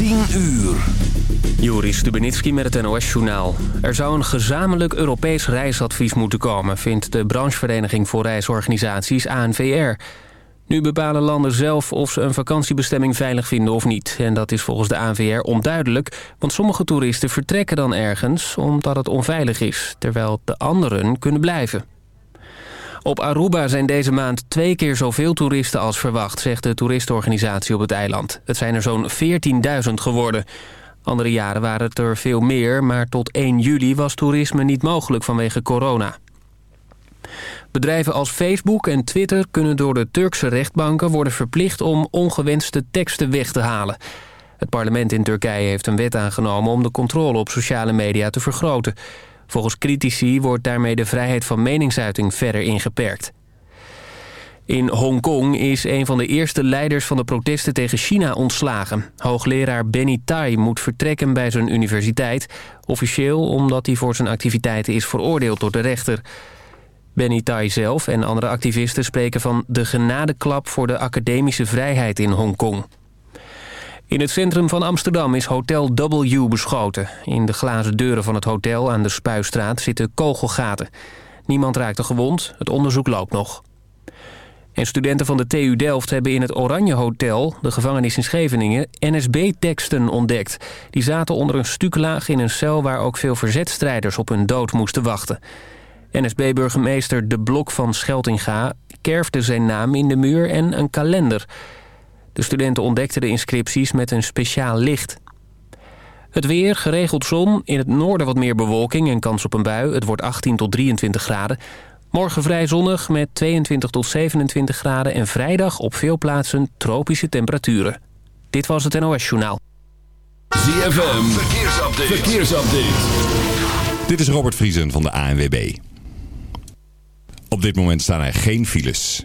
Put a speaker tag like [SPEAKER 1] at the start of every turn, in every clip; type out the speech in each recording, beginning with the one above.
[SPEAKER 1] 10 uur.
[SPEAKER 2] Joris Stubenitski met het NOS-journaal. Er zou een gezamenlijk Europees reisadvies moeten komen... vindt de branchevereniging voor reisorganisaties ANVR. Nu bepalen landen zelf of ze een vakantiebestemming veilig vinden of niet. En dat is volgens de ANVR onduidelijk... want sommige toeristen vertrekken dan ergens omdat het onveilig is... terwijl de anderen kunnen blijven. Op Aruba zijn deze maand twee keer zoveel toeristen als verwacht... zegt de toeristenorganisatie op het eiland. Het zijn er zo'n 14.000 geworden... Andere jaren waren het er veel meer, maar tot 1 juli was toerisme niet mogelijk vanwege corona. Bedrijven als Facebook en Twitter kunnen door de Turkse rechtbanken worden verplicht om ongewenste teksten weg te halen. Het parlement in Turkije heeft een wet aangenomen om de controle op sociale media te vergroten. Volgens critici wordt daarmee de vrijheid van meningsuiting verder ingeperkt. In Hongkong is een van de eerste leiders van de protesten tegen China ontslagen. Hoogleraar Benny Tai moet vertrekken bij zijn universiteit. Officieel omdat hij voor zijn activiteiten is veroordeeld door de rechter. Benny Tai zelf en andere activisten spreken van de genadeklap voor de academische vrijheid in Hongkong. In het centrum van Amsterdam is Hotel W beschoten. In de glazen deuren van het hotel aan de Spuistraat zitten kogelgaten. Niemand raakte gewond, het onderzoek loopt nog. En studenten van de TU Delft hebben in het Oranje Hotel, de gevangenis in Scheveningen, NSB-teksten ontdekt. Die zaten onder een stuklaag in een cel waar ook veel verzetstrijders op hun dood moesten wachten. NSB-burgemeester De Blok van Scheltinga kerfde zijn naam in de muur en een kalender. De studenten ontdekten de inscripties met een speciaal licht. Het weer, geregeld zon, in het noorden wat meer bewolking en kans op een bui. Het wordt 18 tot 23 graden. Morgen vrij zonnig met 22 tot 27 graden... en vrijdag op veel plaatsen tropische temperaturen. Dit was het NOS Journaal.
[SPEAKER 1] ZFM, verkeersupdate. verkeersupdate.
[SPEAKER 3] Dit is Robert Vriesen van de ANWB. Op dit moment staan er geen files.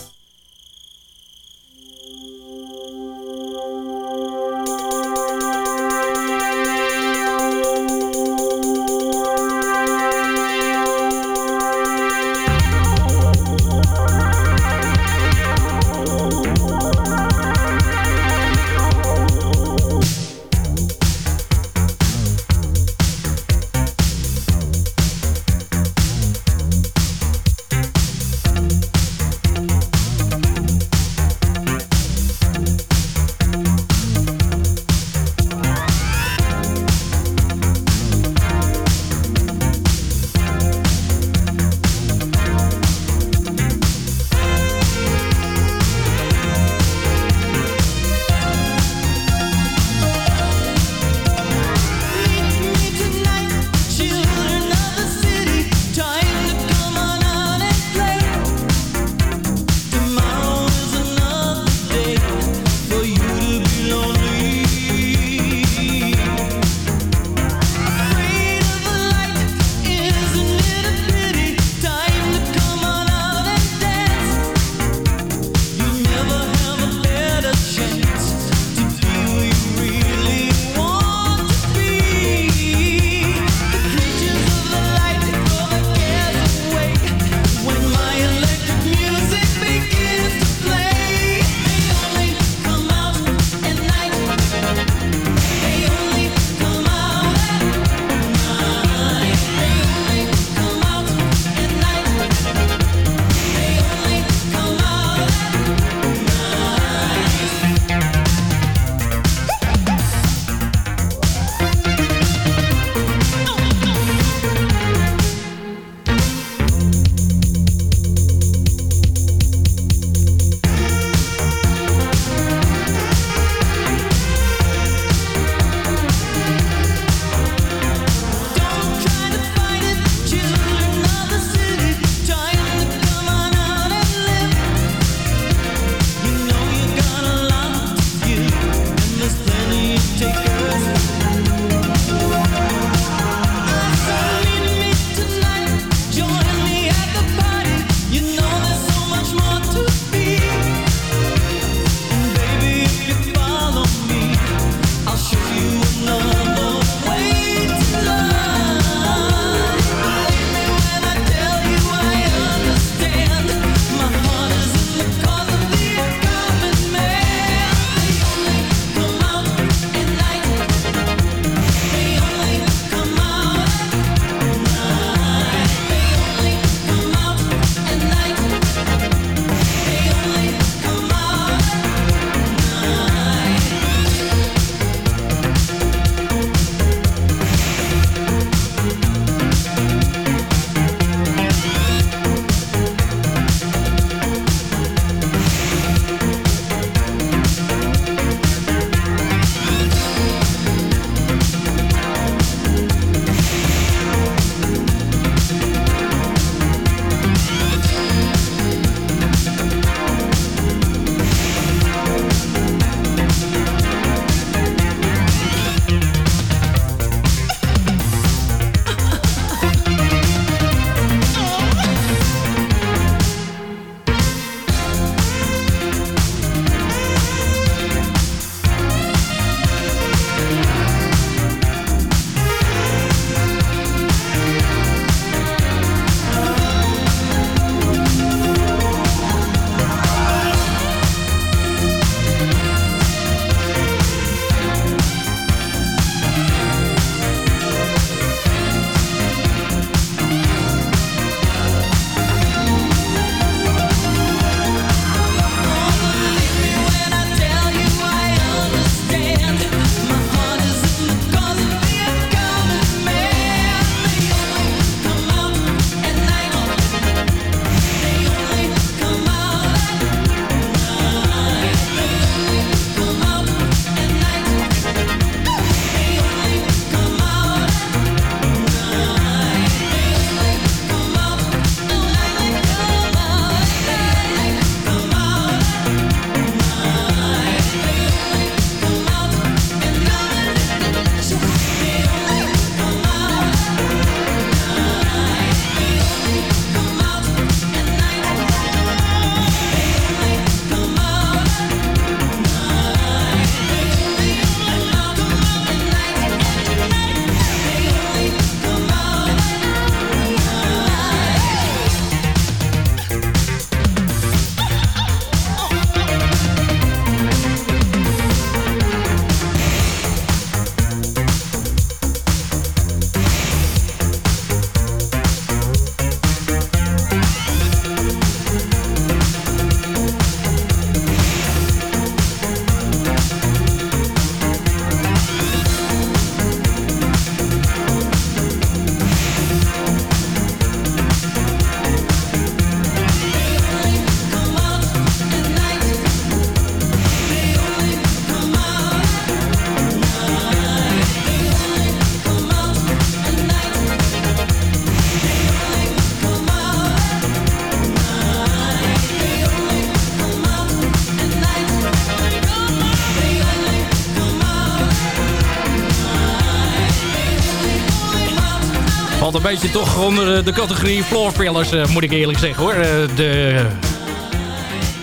[SPEAKER 4] Een beetje toch onder de categorie floorfillers, moet ik eerlijk zeggen hoor. de,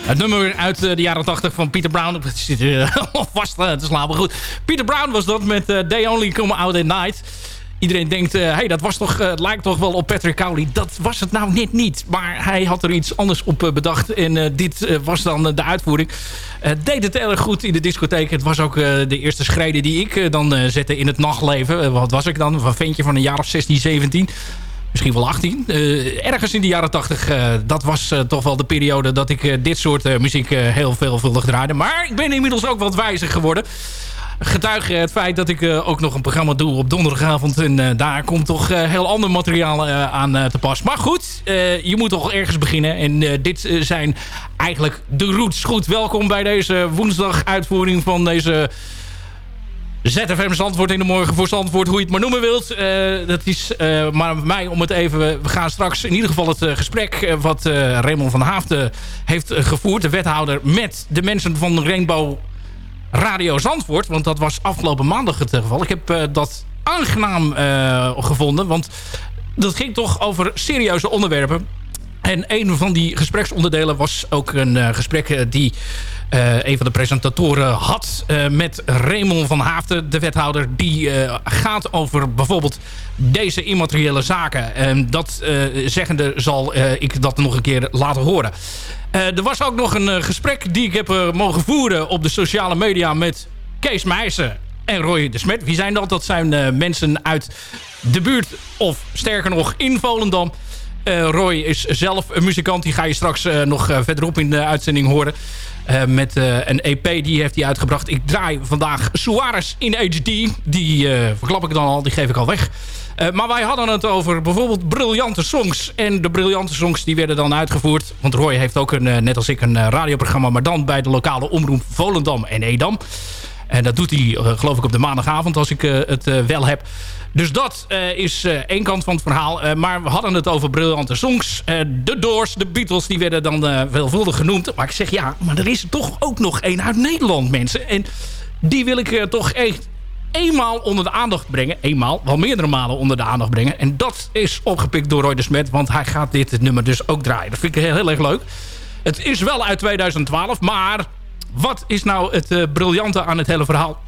[SPEAKER 4] het nummer uit de jaren 80 van Peter Brown. Het zit vast te slapen. Goed. Peter Brown was dat met They Only Come Out at Night. Iedereen denkt, hé, hey, dat was toch, het lijkt toch wel op Patrick Cowley. Dat was het nou net niet. Maar hij had er iets anders op bedacht. En dit was dan de uitvoering. deed het erg goed in de discotheek. Het was ook de eerste schreden die ik dan zette in het nachtleven. wat was ik dan? Een ventje van een jaar of 16, 17 misschien wel 18. ergens in de jaren 80, dat was toch wel de periode dat ik dit soort muziek heel veelvuldig draaide. Maar ik ben inmiddels ook wat wijzer geworden getuige het feit dat ik uh, ook nog een programma doe op donderdagavond. En uh, daar komt toch heel ander materiaal aan te pas. Maar goed, je moet toch ergens beginnen. En dit zijn eigenlijk de roots. Goed, welkom bij deze woensdag uitvoering van deze... ZFM Zandvoort in de morgen voor Zandvoort, hoe je het maar noemen wilt. dat is maar mij om het even... We gaan straks in ieder geval het gesprek... wat Raymond van Haafden heeft gevoerd, de wethouder... met de mensen van Rainbow Radio Zandvoort. Want dat was afgelopen maandag het geval. Ik heb uh, dat aangenaam uh, gevonden. Want dat ging toch over serieuze onderwerpen. En een van die gespreksonderdelen was ook een uh, gesprek die een van de presentatoren had met Raymond van Haafden, de wethouder. Die gaat over bijvoorbeeld deze immateriële zaken. En dat zeggende zal ik dat nog een keer laten horen. Er was ook nog een gesprek die ik heb mogen voeren op de sociale media met Kees Meijsen en Roy de Smet. Wie zijn dat? Dat zijn mensen uit de buurt of sterker nog in Volendam. Roy is zelf een muzikant. Die ga je straks nog verderop in de uitzending horen. met een EP die heeft hij uitgebracht. Ik draai vandaag Suarez in HD. Die verklap ik dan al, die geef ik al weg. Uh, maar wij hadden het over bijvoorbeeld briljante songs. En de briljante songs die werden dan uitgevoerd. Want Roy heeft ook, een, uh, net als ik, een uh, radioprogramma... maar dan bij de lokale omroep Volendam en Edam. En dat doet hij, geloof ik, op de maandagavond... als ik het wel heb. Dus dat is één kant van het verhaal. maar we hadden het over briljante songs. de Doors, de Beatles, die werden dan veelvuldig genoemd. Maar ik zeg ja, maar er is toch ook nog één uit Nederland, mensen. En die wil ik toch echt eenmaal onder de aandacht brengen. Eenmaal, wel meerdere malen onder de aandacht brengen. En dat is opgepikt door Roy de Smet. Want hij gaat dit nummer dus ook draaien. Dat vind ik heel, heel erg leuk. Het is wel uit 2012. Maar wat is nou het briljante aan het hele verhaal?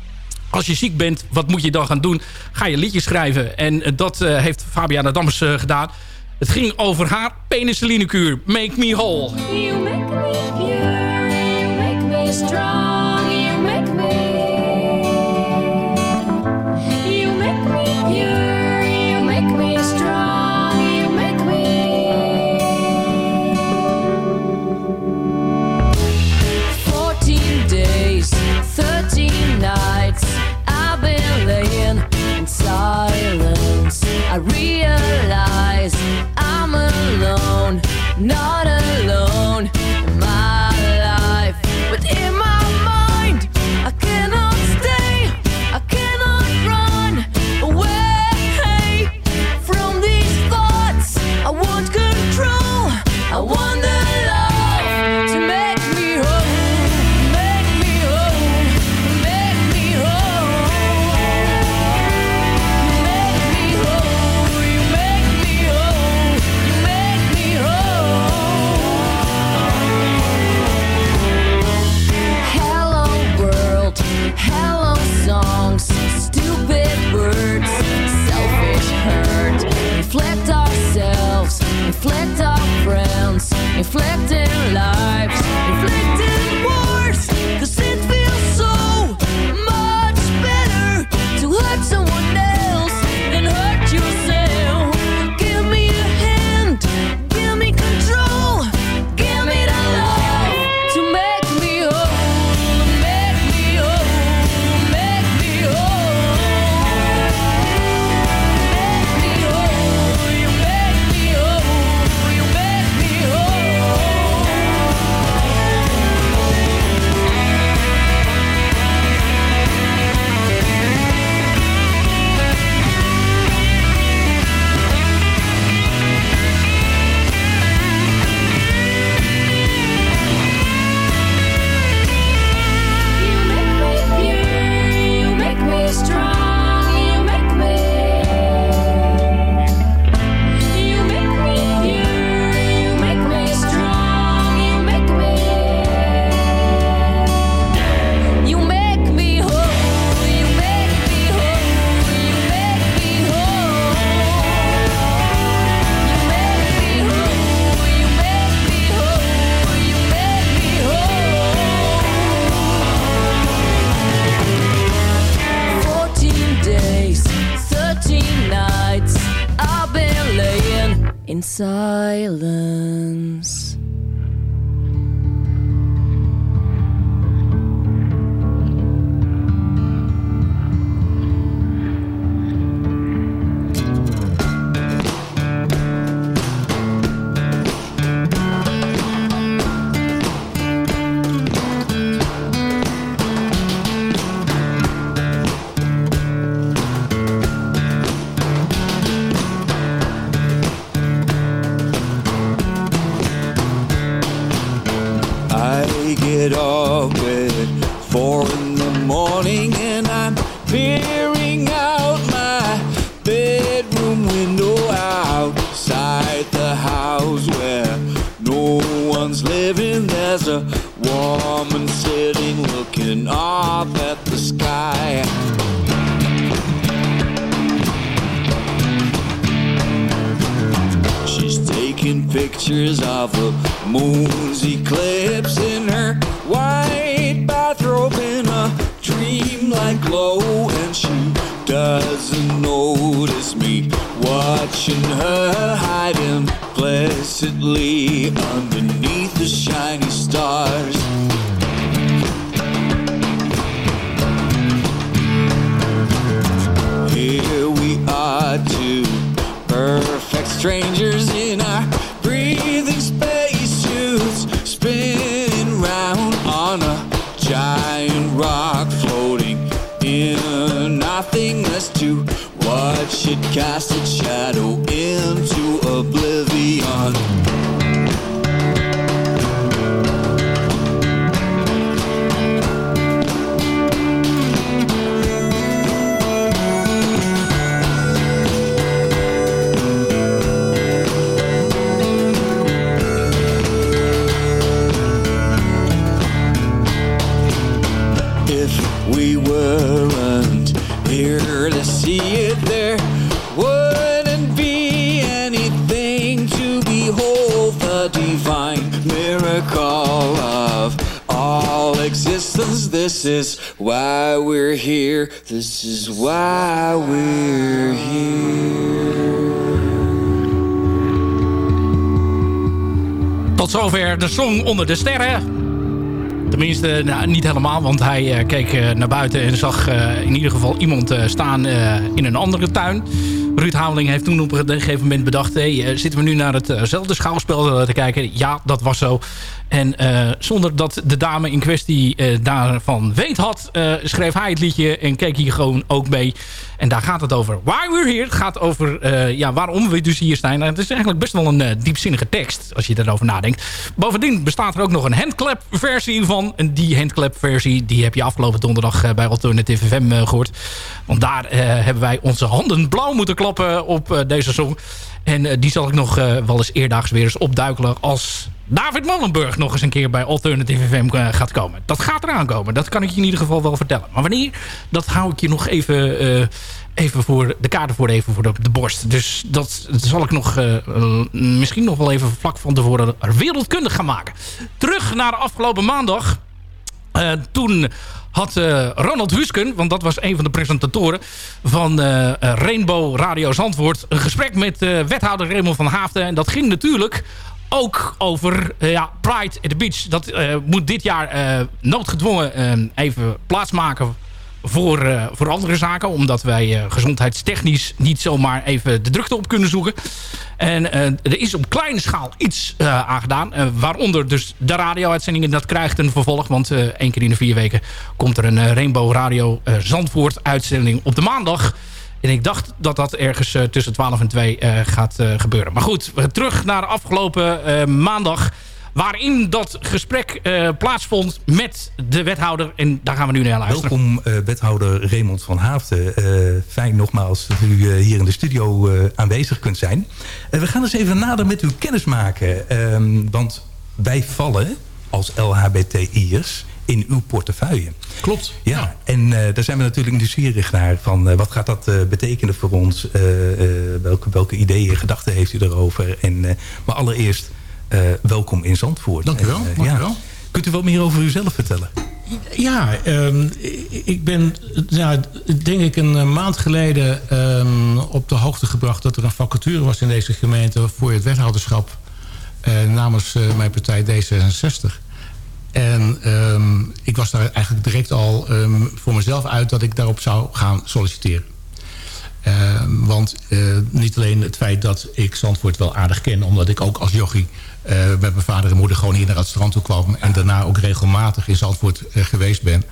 [SPEAKER 4] Als je ziek bent, wat moet je dan gaan doen? Ga je liedjes schrijven. En uh, dat uh, heeft Fabiana Dammers gedaan. Het ging over haar penicillinekuur. Make me whole. You make me pure, you make me strong. I realize I'm alone, not alone
[SPEAKER 5] silence.
[SPEAKER 6] This is why we're here. This is why we're here.
[SPEAKER 4] Tot zover de song onder de sterren. Tenminste, nou, niet helemaal, want hij eh, keek eh, naar buiten en zag eh, in ieder geval iemand staan in een andere tuin. Ruud Hameling heeft toen op een gegeven moment bedacht... Hey, zitten we nu naar hetzelfde schouwspel te kijken? Ja, dat was zo. En eh, zonder dat de dame in kwestie eh, daarvan weet had... eh, schreef hij het liedje en keek hier gewoon ook mee. En daar gaat het over. Why We're Here. Het gaat over ja, waarom we dus hier zijn. En het is eigenlijk best wel een diepzinnige tekst, als je erover nadenkt. Bovendien bestaat er ook nog een handclap versie van. En die handclap versie die heb je afgelopen donderdag bij Alternative FM eh, gehoord. Want daar hebben wij onze handen blauw moeten klappen op deze song. En die zal ik nog wel eens eerdaags weer eens opduikelen als David Molenburg nog eens een keer bij Alternative FM eh, gaat komen. Dat gaat eraan komen. Dat kan ik je in ieder geval wel vertellen. Maar wanneer, dat hou ik je nog even, eh, even voor de kaarten voor even voor de, de borst. Dus dat zal ik nog eh, misschien nog wel even vlak van tevoren wereldkundig gaan maken. Terug naar afgelopen maandag. Toen had Ronald Husken, want dat was een van de presentatoren van Rainbow Radio Zandvoort, een gesprek met wethouder Raymond van Haafden. En dat ging natuurlijk ook over eh, ja, Pride at the Beach. Dat eh, moet dit jaar eh, noodgedwongen even plaatsmaken voor, voor andere zaken. Omdat wij gezondheidstechnisch niet zomaar even de drukte op kunnen zoeken. En er is op kleine schaal iets aangedaan. waaronder dus de radio-uitzendingen. Dat krijgt een vervolg. Want één keer in de vier weken komt er een Rainbow Radio eh, Zandvoort uitzending op de maandag. En ik dacht dat dat ergens eh, tussen 12 en 2 eh, gaat eh, gebeuren. Maar goed, terug naar afgelopen maandag. Waarin dat gesprek plaatsvond met de wethouder. En daar gaan we nu naar luisteren.
[SPEAKER 7] Welkom wethouder Raymond van Haafden. Fijn nogmaals dat u hier in de studio aanwezig kunt zijn. We gaan eens even nader met u kennis maken. Ehm, want wij vallen als LHBTI'ers in uw portefeuille.
[SPEAKER 8] Klopt.
[SPEAKER 7] Ja, en eh, daar zijn we natuurlijk nieuwsgierig naar. Van, eh, wat gaat dat eh, betekenen voor ons? Welke, welke ideeën, gedachten heeft u erover? En, maar allereerst, welkom in Zandvoort.
[SPEAKER 8] Dank u wel,
[SPEAKER 7] En,
[SPEAKER 8] dank u wel.
[SPEAKER 7] Kunt u wat meer over uzelf vertellen?
[SPEAKER 8] Ja, ehm, ik ben nou, denk ik een maand geleden ehm, op de hoogte gebracht... dat er een vacature was in deze gemeente voor het wethouderschap... Namens mijn partij D66. En ehm, ik was daar eigenlijk direct al ehm, voor mezelf uit... dat ik daarop zou gaan solliciteren. Ehm, want eh, niet alleen het feit dat ik Zandvoort wel aardig ken... omdat ik ook als jochie eh, met mijn vader en moeder gewoon hier naar het strand toe kwam... en daarna ook regelmatig in Zandvoort eh, geweest ben...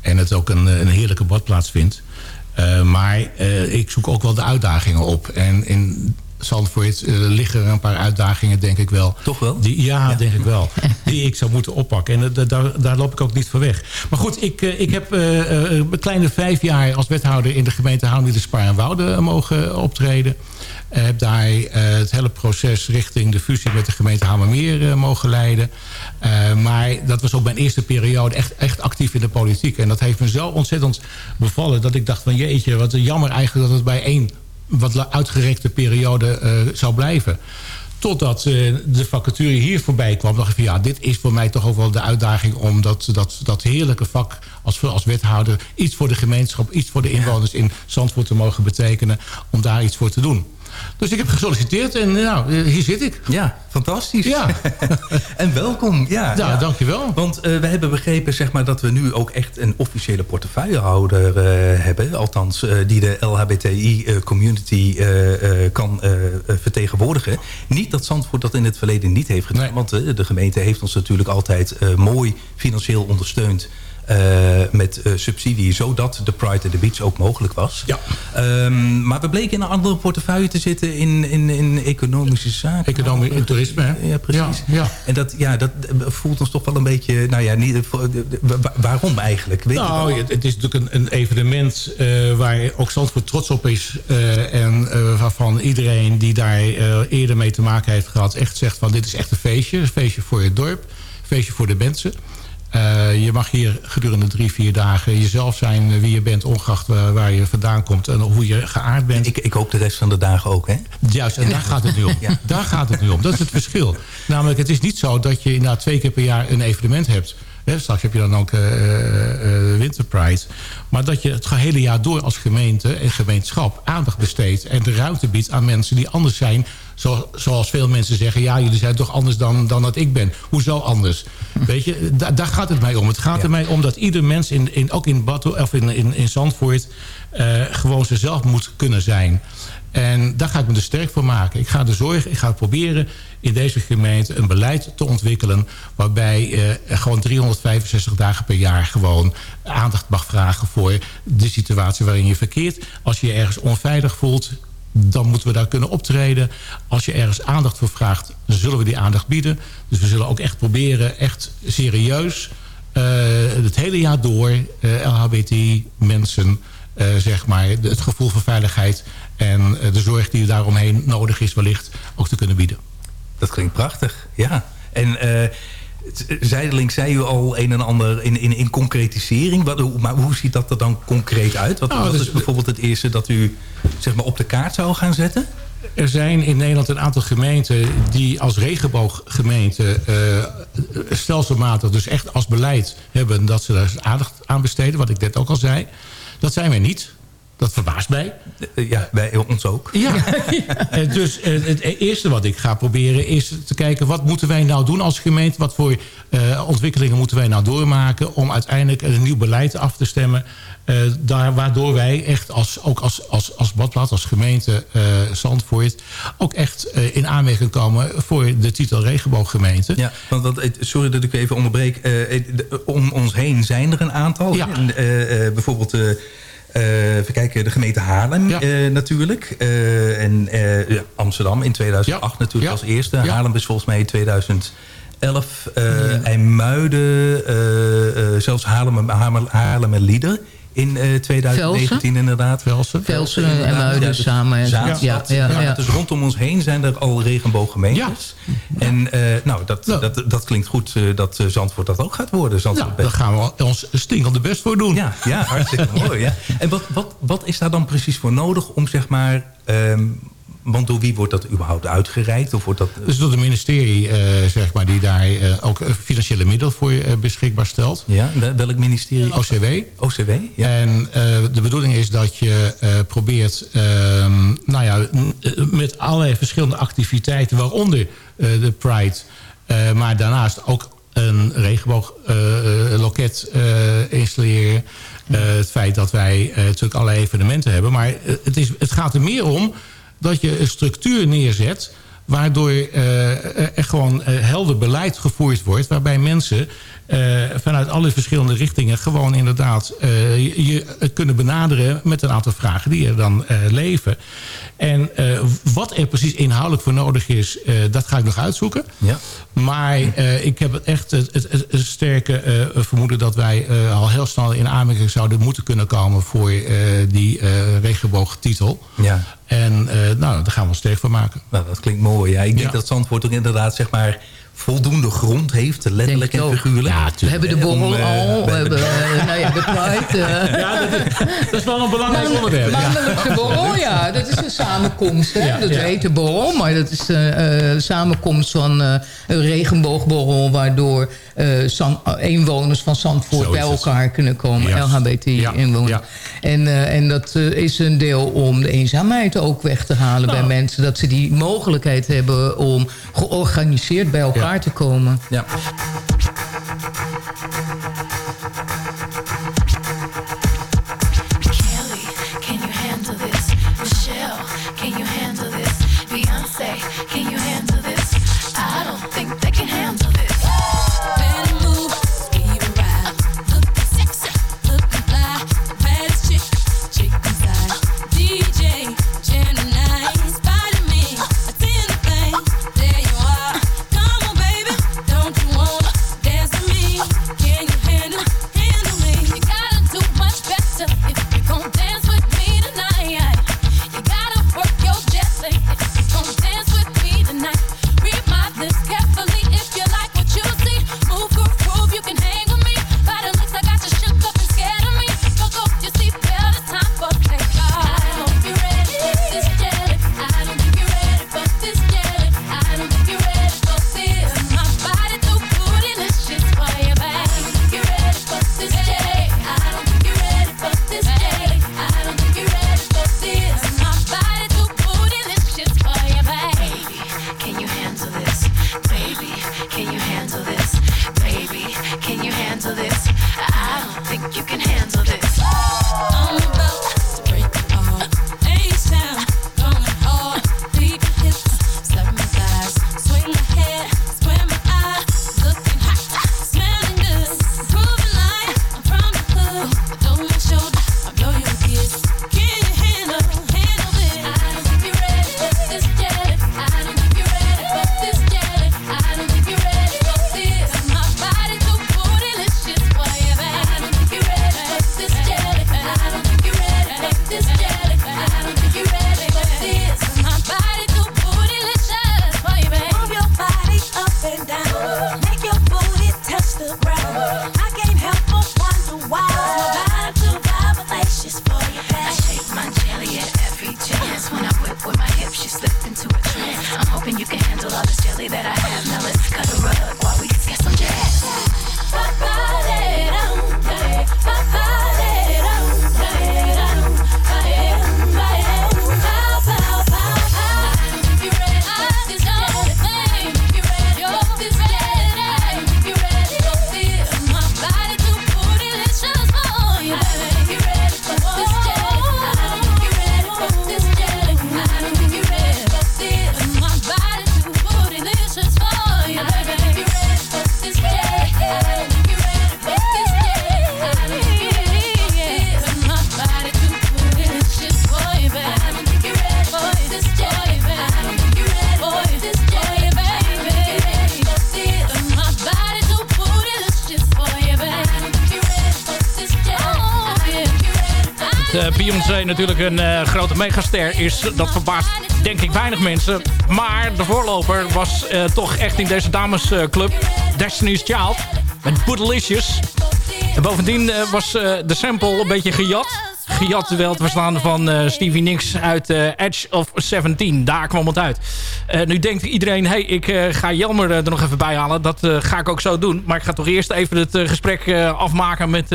[SPEAKER 8] en het ook een, een heerlijke badplaats vind... maar ik zoek ook wel de uitdagingen op. En in Zandvoort uh, liggen er een paar uitdagingen, denk ik wel.
[SPEAKER 7] Toch wel?
[SPEAKER 8] Die, ja, denk ik wel. Die ik zou moeten oppakken. En uh, daar, daar loop ik ook niet voor weg. Maar goed, ik, uh, ik heb een kleine vijf jaar als wethouder... in de gemeente Houden de Spaar en Wouden mogen optreden. heb daar het hele proces richting de fusie met de gemeente Hamermeer mogen leiden. maar dat was ook mijn eerste periode echt, echt actief in de politiek. En dat heeft me zo ontzettend bevallen dat ik dacht van jeetje, wat jammer eigenlijk dat het bij één wat uitgerekte periode uh, zou blijven. Totdat uh, de vacature hier voorbij kwam. dacht ik ja, dit is voor mij toch ook wel de uitdaging... om dat, dat, dat heerlijke vak als, als wethouder... iets voor de gemeenschap, iets voor de inwoners in Zandvoort te mogen betekenen... om daar iets voor te doen. Dus ik heb gesolliciteerd en nou, hier zit ik.
[SPEAKER 7] Ja, fantastisch.
[SPEAKER 8] Ja.
[SPEAKER 7] en welkom. Ja,
[SPEAKER 8] ja, ja. dankjewel.
[SPEAKER 7] Want uh, we hebben begrepen zeg maar, dat we nu ook echt een officiële portefeuillehouder uh, hebben. Althans, uh, die de LHBTI-community kan vertegenwoordigen. Niet dat Zandvoort dat in het verleden niet heeft gedaan. Nee. Want de gemeente heeft ons natuurlijk altijd mooi financieel ondersteund... Uh, met uh, subsidie, zodat de Pride at the Beach ook mogelijk was.
[SPEAKER 8] Ja.
[SPEAKER 7] Um, maar we bleken in een andere portefeuille te zitten in, in, in economische zaken.
[SPEAKER 8] Economie en toerisme, hè?
[SPEAKER 7] Ja, precies.
[SPEAKER 8] Ja, ja.
[SPEAKER 7] En dat, ja, dat voelt ons toch wel een beetje... Nou ja, niet, waarom eigenlijk? Weet
[SPEAKER 8] nou, het, het is natuurlijk een, een evenement uh, waar ook Zandvoort trots op is. en waarvan iedereen die daar eerder mee te maken heeft gehad... echt zegt van dit is echt een feestje. Een feestje voor het dorp. Een feestje voor de mensen. Uh, je mag hier gedurende drie, vier dagen jezelf zijn wie je bent... ongeacht waar, je vandaan komt en hoe je geaard bent.
[SPEAKER 7] Ik, ik hoop de rest van de dagen ook, hè?
[SPEAKER 8] Juist, en daar gaat het nu om. Ja. Daar gaat het nu om. Dat is het verschil. Namelijk, het is niet zo dat je inderdaad twee keer per jaar een evenement hebt... He, straks heb je dan ook uh, uh, Winter Pride. Maar dat je het gehele jaar door als gemeente en gemeenschap aandacht besteedt... en de ruimte biedt aan mensen die anders zijn... Zo, zoals veel mensen zeggen, ja, jullie zijn toch anders dan, dan dat ik ben. Hoezo anders? Weet je, da, daar gaat het mij om. Het gaat ja. er mij om dat ieder mens, in, in, ook in, of in, in, in Zandvoort... Uh, gewoon zichzelf moet kunnen zijn. En daar ga ik me dus sterk voor maken. Ik ga de zorg, ik ga proberen in deze gemeente een beleid te ontwikkelen... waarbij er gewoon 365 dagen per jaar gewoon aandacht mag vragen... voor de situatie waarin je verkeert. Als je je ergens onveilig voelt, dan moeten we daar kunnen optreden. Als je ergens aandacht voor vraagt, dan zullen we die aandacht bieden. Dus we zullen ook echt proberen, echt serieus... Uh, het hele jaar door uh, LHBT-mensen... Uh, zeg maar, het gevoel van veiligheid en de zorg die daaromheen nodig is wellicht ook te kunnen bieden.
[SPEAKER 7] Dat klinkt prachtig, ja. En zijdelings zei u al een en ander in, in, in concretisering. Wat, maar hoe ziet dat er dan concreet uit? Wat, nou, wat is dus, bijvoorbeeld het eerste dat u zeg maar, op de kaart zou gaan zetten?
[SPEAKER 8] Er zijn in Nederland een aantal gemeenten die als regenbooggemeente uh, stelselmatig, dus echt als beleid hebben dat ze daar aandacht aan besteden. Wat ik net ook al zei. Dat zijn wij niet. Dat verbaast mij.
[SPEAKER 7] Ja, bij ons ook.
[SPEAKER 8] Ja. ja. dus het eerste wat ik ga proberen is te kijken... wat moeten wij nou doen als gemeente? Wat voor uh, ontwikkelingen moeten wij nou doormaken... om uiteindelijk een nieuw beleid af te stemmen... Uh, daar, waardoor wij echt als, ook als, als, als badplaats, als gemeente uh, Zandvoort... ook echt uh, in aanmerking komen voor de titel regenbooggemeente.
[SPEAKER 7] Ja, want, want sorry dat ik even onderbreek. om ons heen zijn er een aantal.
[SPEAKER 8] Ja.
[SPEAKER 7] Bijvoorbeeld... Uh, even kijken, de gemeente Haarlem ja. uh, natuurlijk. Uh, en ja, Amsterdam in 2008 ja. natuurlijk als eerste. Haarlem is volgens mij in 2011. IJmuiden, zelfs Haarlem, Haarlem, Haarlem en Lieder in uh, 2019
[SPEAKER 9] Velsen?
[SPEAKER 7] inderdaad.
[SPEAKER 9] Velsen, Velsen en Muiden ja, dus samen.
[SPEAKER 7] Ja, ja, ja, ja, Dus rondom ons heen zijn er al regenbooggemeentes. En uh, nou, dat, dat, dat klinkt goed uh, dat Zandvoort dat ook gaat worden. Zandvoort
[SPEAKER 8] daar gaan we ons stinkende best voor doen.
[SPEAKER 7] Ja, ja hartstikke mooi. Ja. En wat, wat, wat is daar dan precies voor nodig om zeg maar... Um,
[SPEAKER 10] want door wie wordt dat überhaupt uitgereikt? Of wordt dat,
[SPEAKER 8] Dus door het ministerie, eh, zeg maar, die daar eh, ook eh, financiële middelen voor eh, beschikbaar stelt.
[SPEAKER 10] ja, wel- welk ministerie?
[SPEAKER 8] OCW.
[SPEAKER 10] OCW? Ja.
[SPEAKER 8] En eh, de bedoeling is dat je eh, probeert, ehm, nou ja, eh, met allerlei verschillende activiteiten, waaronder eh, de Pride, eh, maar daarnaast ook een regenboogloket installeren. Eh, het feit dat wij eh, natuurlijk allerlei evenementen hebben. Maar eh, het, is, het gaat er meer om dat je een structuur neerzet... waardoor eh, er gewoon eh, helder beleid gevoerd wordt... waarbij mensen vanuit alle verschillende richtingen... gewoon inderdaad eh, je, het kunnen benaderen met een aantal vragen die er dan eh, leven. En eh, wat er precies inhoudelijk voor nodig is, eh, dat ga ik nog uitzoeken.
[SPEAKER 10] Ja.
[SPEAKER 8] Maar eh, ik heb echt het, het, het- het sterke eh, vermoeden dat wij eh, al heel snel in aanmerking zouden moeten kunnen komen voor eh, die eh regenboogtitel.
[SPEAKER 10] Ja.
[SPEAKER 8] En eh, nou, daar gaan we ons sterk van maken.
[SPEAKER 10] Nou, dat klinkt mooi. Ja. Ik denk
[SPEAKER 8] Ja.
[SPEAKER 10] dat Zandvoort ook inderdaad zeg maar, voldoende grond heeft, letterlijk en figuurlijk.
[SPEAKER 9] We hebben de borrel
[SPEAKER 10] Om, eh,
[SPEAKER 9] al, we hebben eh, nou ja, de Pride. eh.
[SPEAKER 8] Ja, dat is, dat is wel een belangrijk onderwerp. Ja.
[SPEAKER 9] Maandelijkse borrel, ja. Dat is een samenkomst. Hè?
[SPEAKER 8] Ja,
[SPEAKER 9] dat
[SPEAKER 8] ja.
[SPEAKER 9] heet de borrel. Maar dat is eh, eh, een samenkomst van eh, een regenboogborrel... waardoor inwoners van Zandvoort bij elkaar kunnen komen.
[SPEAKER 8] Ja.
[SPEAKER 9] LHBT-inwoners. En, eh, en dat eh, is een deel om de eenzaamheid ook weg te halen bij
[SPEAKER 8] Nou.
[SPEAKER 9] mensen. Dat ze die mogelijkheid hebben om georganiseerd bij elkaar
[SPEAKER 8] Ja.
[SPEAKER 9] te komen.
[SPEAKER 10] Ja.
[SPEAKER 4] Natuurlijk een eh, grote megaster is. Dat verbaast denk ik weinig mensen. Maar de voorloper was eh, toch echt in deze damesclub Destiny's Child. Met Bootylicious. En bovendien eh, was eh, de sample een beetje gejat. gejat wel te verstaan van eh, Stevie Nicks uit eh, Edge of 17. Daar kwam het uit. Eh, nu denkt iedereen, hey, ik eh, ga Jelmer eh, er nog even bij halen. Dat eh, ga ik ook zo doen. Maar ik ga toch eerst even het eh, gesprek eh, afmaken met...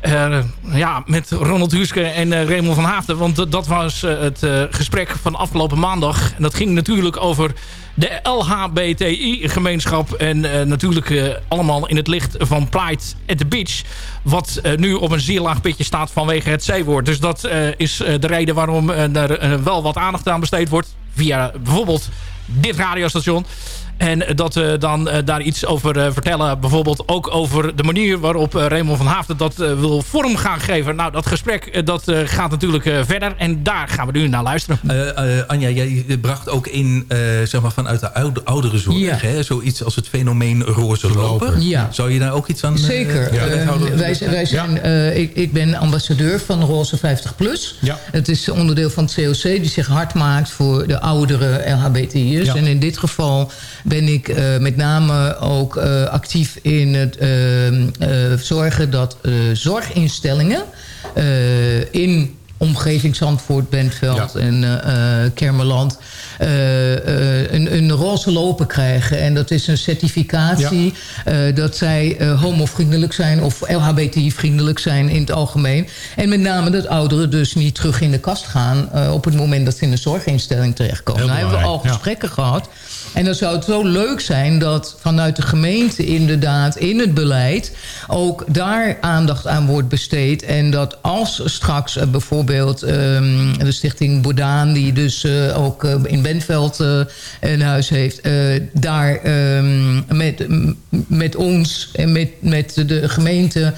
[SPEAKER 4] eh, ja, met Ronald Huske en eh, Raymond van Haafden. Want dat- was eh, het gesprek van afgelopen maandag. En dat ging natuurlijk over de LHBTI-gemeenschap. En natuurlijk allemaal in het licht van Pride at the Beach. Wat nu op een zeer laag pitje staat vanwege het C-woord. Dus dat is de reden waarom er wel wat aandacht aan besteed wordt. Via bijvoorbeeld dit radiostation. En dat we dan eh, daar iets over eh, vertellen. Bijvoorbeeld ook over de manier waarop eh, Raymond van Haafden dat wil vorm gaan geven. Nou, dat gesprek dat, eh, gaat natuurlijk eh, verder. En daar gaan we nu naar luisteren.
[SPEAKER 7] Eh, eh, Anja, jij bracht ook in, eh, zeg maar vanuit de oude, oudere zorg,
[SPEAKER 9] Ja.
[SPEAKER 7] hè, zoiets als het fenomeen roze loper.
[SPEAKER 9] Ja.
[SPEAKER 7] Zou je daar ook iets aan... eh,
[SPEAKER 9] Zeker.
[SPEAKER 7] ja,
[SPEAKER 9] wij, zijn- wij zijn, eh, ik, ik ben ambassadeur van Roze 50 Plus.
[SPEAKER 8] Ja.
[SPEAKER 9] Het is onderdeel van het COC die zich hard maakt voor de oudere LHBTI'ers.
[SPEAKER 8] Ja.
[SPEAKER 9] En in dit geval ben ik eh, met name ook eh, actief in het eh, eh, zorgen dat zorginstellingen in omgeving Zandvoort, Bentveld
[SPEAKER 8] Ja.
[SPEAKER 9] en eh, Kermeland een, een roze lopen krijgen. En dat is een certificatie dat zij homovriendelijk zijn of LHBTI-vriendelijk zijn in het algemeen. En met name dat ouderen dus niet terug in de kast gaan op het moment dat ze in een zorginstelling terechtkomen.
[SPEAKER 8] Heel
[SPEAKER 9] Nou hebben we al
[SPEAKER 8] ja.
[SPEAKER 9] gesprekken gehad. En dan zou het zo leuk zijn dat vanuit de gemeente inderdaad in het beleid ook daar aandacht aan wordt besteed. En dat als straks eh, bijvoorbeeld ehm, de stichting Bodaan, die dus eh, ook eh, in Bentveld een huis heeft, daar ehm, met, met ons en met, met de gemeente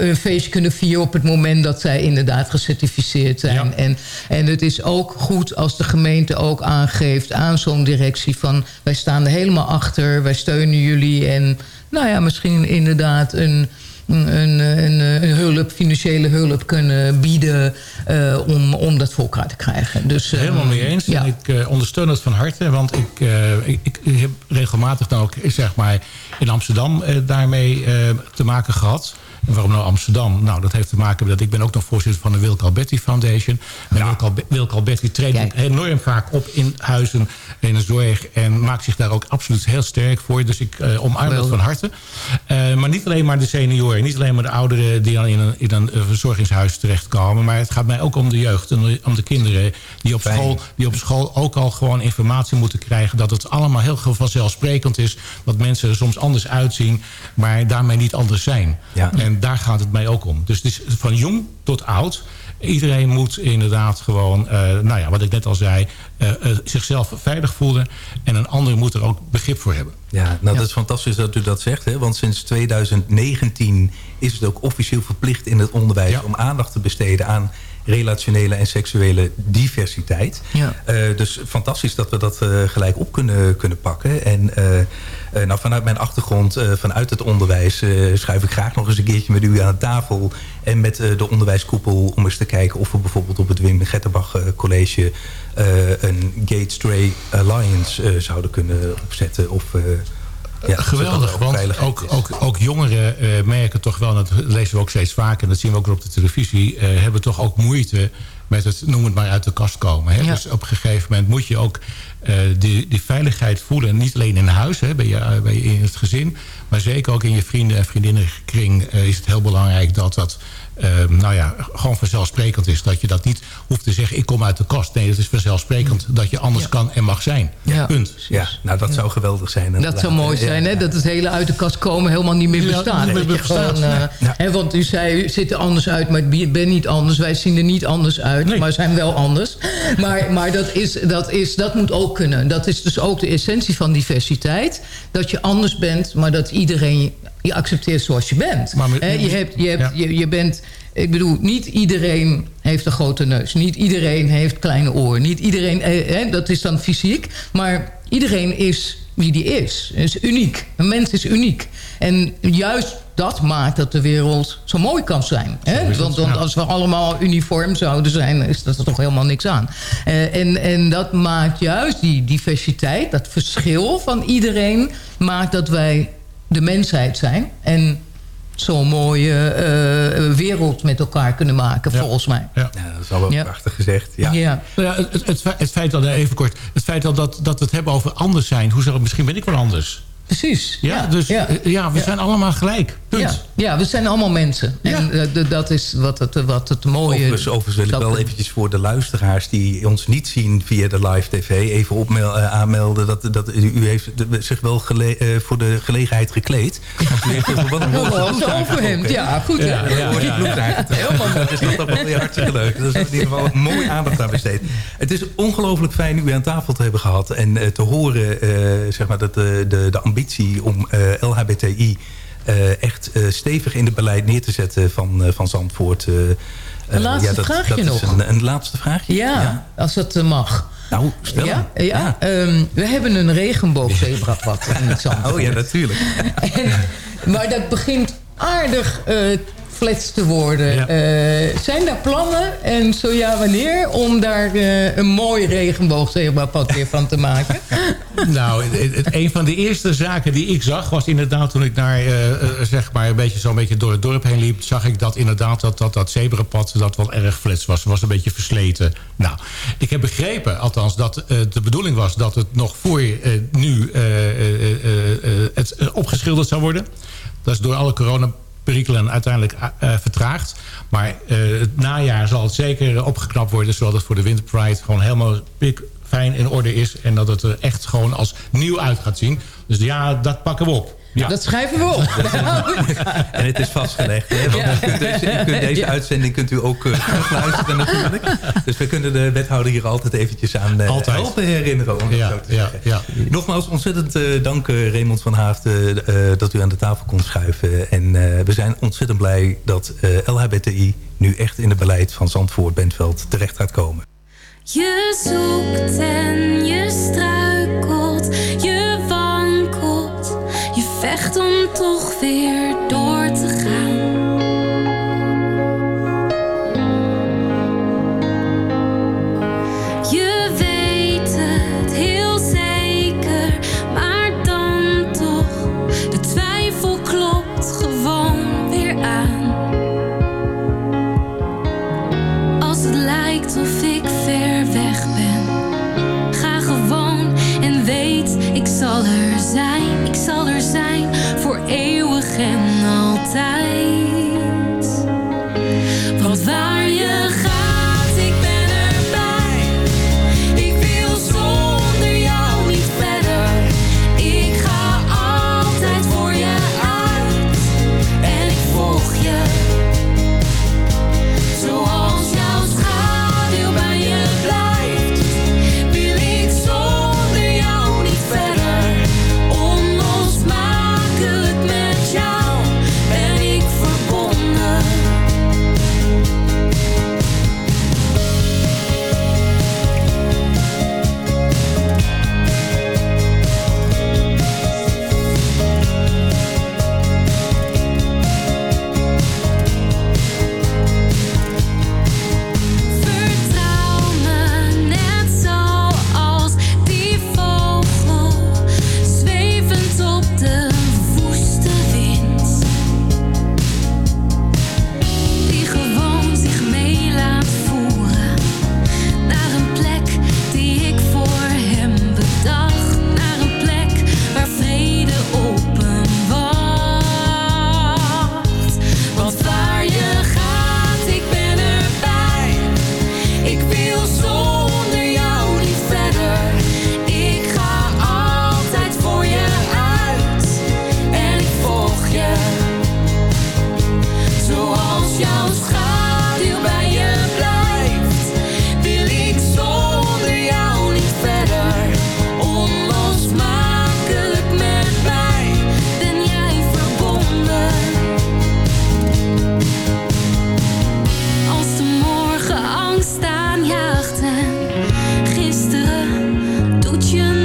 [SPEAKER 9] een feestje kunnen vieren op het moment dat zij inderdaad gecertificeerd zijn.
[SPEAKER 8] Ja.
[SPEAKER 9] En, en het is ook goed als de gemeente ook aangeeft aan zo'n directie van wij staan er helemaal achter, wij steunen jullie en nou ja, misschien inderdaad een, een, een, een hulp, financiële hulp kunnen bieden eh, om, om dat voor elkaar te krijgen. Dus, eh,
[SPEAKER 8] Helemaal mee eens.
[SPEAKER 9] Ja.
[SPEAKER 8] En ik eh, ondersteun het van harte. Want ik, ik, ik heb regelmatig dan ook zeg maar, in Amsterdam daarmee te maken gehad. En waarom nou Amsterdam? Nou, dat heeft te maken met dat ik ben ook nog voorzitter van de Wilke Alberti Foundation. En Albe- Wilke Alberti treedt
[SPEAKER 9] Kijk.
[SPEAKER 8] enorm vaak op in huizen, in de zorg. En maakt zich daar ook absoluut heel sterk voor. Dus ik eh omarm dat van harte. Eh, maar niet alleen maar de senioren. Niet alleen maar de ouderen die dan in een, in een eh, verzorgingshuis terechtkomen. Maar het gaat mij ook om de jeugd. En om de kinderen die op,
[SPEAKER 7] Fijn.
[SPEAKER 8] school, die op school ook al gewoon informatie moeten krijgen. Dat het allemaal heel vanzelfsprekend is. Dat mensen er soms anders uitzien. Maar daarmee niet anders zijn.
[SPEAKER 7] Ja.
[SPEAKER 8] En daar gaat het mij ook om. Dus het is van jong tot oud. Iedereen moet inderdaad gewoon, eh, nou ja, wat ik net al zei... eh, eh, zichzelf veilig voelen. En een ander moet er ook begrip voor hebben.
[SPEAKER 7] Ja, nou dat is fantastisch dat u dat zegt. Hè? Want sinds 2019 is het ook officieel verplicht in het onderwijs...
[SPEAKER 8] Ja.
[SPEAKER 7] om aandacht te besteden aan relationele en seksuele diversiteit.
[SPEAKER 9] Ja.
[SPEAKER 7] Eh, dus fantastisch dat we dat eh, gelijk op kunnen, kunnen pakken. En eh, nou, vanuit mijn achtergrond, vanuit het onderwijs... schuif ik graag nog eens een keertje met u aan de tafel... en met de onderwijskoepel om eens te kijken... of we bijvoorbeeld op het Wim Getterbach eh, College... een Gay Stray Alliance zouden kunnen opzetten. Of, ja,
[SPEAKER 8] Geweldig, want ook, ook, ook jongeren eh, merken toch wel... en dat lezen we ook steeds vaker en dat zien we ook op de televisie... eh, hebben toch ook moeite met het, noem het maar, uit de kast komen. Hè?
[SPEAKER 9] Ja.
[SPEAKER 8] Dus op een gegeven moment moet je ook eh, die, die veiligheid voelen. Niet alleen in huis, hè, bij, je, eh, bij je in het gezin... maar zeker ook in je vrienden- en vriendinnenkring eh, is het heel belangrijk... dat dat eh, nou ja, gewoon vanzelfsprekend is. Dat je dat niet hoeft te zeggen, ik kom uit de kast. Nee, het is vanzelfsprekend dat je anders kan en mag zijn.
[SPEAKER 9] Ja.
[SPEAKER 8] Punt.
[SPEAKER 7] Ja, nou dat zou geweldig zijn.
[SPEAKER 9] Dat zou mooi zijn, hè? Dat het hele uit de kast komen helemaal niet meer
[SPEAKER 8] Ja,
[SPEAKER 9] bestaat.
[SPEAKER 8] niet meer
[SPEAKER 9] Dat je
[SPEAKER 8] bestaat,
[SPEAKER 9] gewoon, eh, hè, want u zei, u ziet er anders uit, maar ik ben niet anders. Wij zien er niet anders uit,
[SPEAKER 8] Nee.
[SPEAKER 9] maar zijn wel anders. Maar, maar dat, is, dat, is, dat moet ook kunnen. Dat is dus ook de essentie van diversiteit. Dat je anders bent, maar dat iedereen je accepteert zoals je bent.
[SPEAKER 8] Maar
[SPEAKER 9] je, hebt, je, hebt,
[SPEAKER 8] Ja.
[SPEAKER 9] je, je bent... Ik bedoel, niet iedereen heeft een grote neus. Niet iedereen heeft kleine oren. Niet iedereen, eh, dat is dan fysiek. Maar iedereen is wie die is. Is uniek. Een mens is uniek. En juist dat maakt dat de wereld zo mooi kan zijn. Hè? Want, want als we allemaal uniform zouden zijn... is dat er toch helemaal niks aan. Eh, en, en dat maakt juist die diversiteit... dat verschil van iedereen... maakt dat wij de mensheid zijn. En zo'n mooie eh, wereld met elkaar kunnen maken, volgens mij.
[SPEAKER 8] Ja.
[SPEAKER 7] dat is al wel
[SPEAKER 9] Ja.
[SPEAKER 7] prachtig gezegd. Ja.
[SPEAKER 9] Ja.
[SPEAKER 8] Nou ja, het, het, het feit dat, even kort, het feit dat, dat, dat we het hebben over anders zijn. Hoe zeg ik, misschien ben ik wel anders.
[SPEAKER 9] Precies.
[SPEAKER 8] Ja, dus
[SPEAKER 9] ja.
[SPEAKER 8] eh, ja, we zijn allemaal gelijk. Punt.
[SPEAKER 9] Ja, ja, we zijn allemaal mensen. En eh, dat is wat het, wat het mooie...
[SPEAKER 7] Overigens, overigens wil ik wel eventjes voor de luisteraars die ons niet zien via de live tv even opmel- eh, aanmelden dat, dat u, heeft zich wel gele- eh, voor de gelegenheid gekleed. Want u heeft wel een
[SPEAKER 9] overhemd,
[SPEAKER 7] aangetrokken.
[SPEAKER 9] ja, goed?
[SPEAKER 7] Ja,
[SPEAKER 9] Ja, ja, ja. Helemaal
[SPEAKER 7] Dus dat is wel weer hartstikke leuk. Dat is in ieder geval een mooi aandacht aan besteed. Het is ongelooflijk fijn u aan tafel te hebben gehad en te horen eh, zeg maar, dat de, de, de ambitie om eh, LHBTI eh, echt eh, stevig in het beleid neer te zetten van, van Zandvoort.
[SPEAKER 9] Een laatste
[SPEAKER 7] dat,
[SPEAKER 9] vraagje
[SPEAKER 7] dat is
[SPEAKER 9] nog.
[SPEAKER 7] Een, een laatste vraagje?
[SPEAKER 9] Ja, als dat mag.
[SPEAKER 7] Nou, stel.
[SPEAKER 9] Ja, ja, ehm, we hebben een regenboogzebrapad in het Zandvoort.
[SPEAKER 7] Oh ja, natuurlijk.
[SPEAKER 9] En, maar dat begint aardig flats te worden. Eh, zijn daar plannen? En zo ja, wanneer? Om daar eh, een mooi regenboogzebrapad weer van te maken?
[SPEAKER 8] Nou, het, het- een van de eerste zaken die ik zag... was inderdaad toen ik naar, eh, zeg maar, een beetje zo'n beetje door het dorp heen liep... zag ik dat inderdaad dat dat, dat zebrapad dat wel erg flats was. Het was een beetje versleten. Nou, ik heb begrepen, althans, dat de bedoeling was... dat het nog voor nu het opgeschilderd zou worden. Dat is door alle coronaperikelen uiteindelijk eh, vertraagd. Maar eh, het najaar zal het zeker opgeknapt worden... zodat het voor de Winter Pride gewoon helemaal pik fijn in orde is... en dat het er echt gewoon als nieuw uit gaat zien. Dus ja, dat pakken we op. Ja.
[SPEAKER 9] Dat schrijven we op.
[SPEAKER 7] En het is vastgelegd. Hè? Want
[SPEAKER 9] Ja.
[SPEAKER 7] kunt deze, u kunt deze
[SPEAKER 9] Ja.
[SPEAKER 7] uitzending kunt u ook uh, terugluisteren natuurlijk. Dus we kunnen de wethouder hier altijd eventjes aan uh,
[SPEAKER 8] Altijd.
[SPEAKER 7] helpen herinneren. Om het
[SPEAKER 8] Ja,
[SPEAKER 7] zo te
[SPEAKER 8] ja,
[SPEAKER 7] zeggen.
[SPEAKER 8] ja.
[SPEAKER 7] Nogmaals ontzettend uh, dank Raymond van Haafd uh, dat u aan de tafel kon schuiven. En uh, we zijn ontzettend blij dat LHBTI nu echt in het beleid van Zandvoort-Bentveld terecht gaat komen.
[SPEAKER 10] Je zoekt en je struikelt, om toch weer door te gaan. Je weet het heel zeker, maar dan toch, de twijfel klopt gewoon weer aan. Als het lijkt of ik ver weg ben. Ga gewoon en weet, ik zal er zijn.
[SPEAKER 4] inside you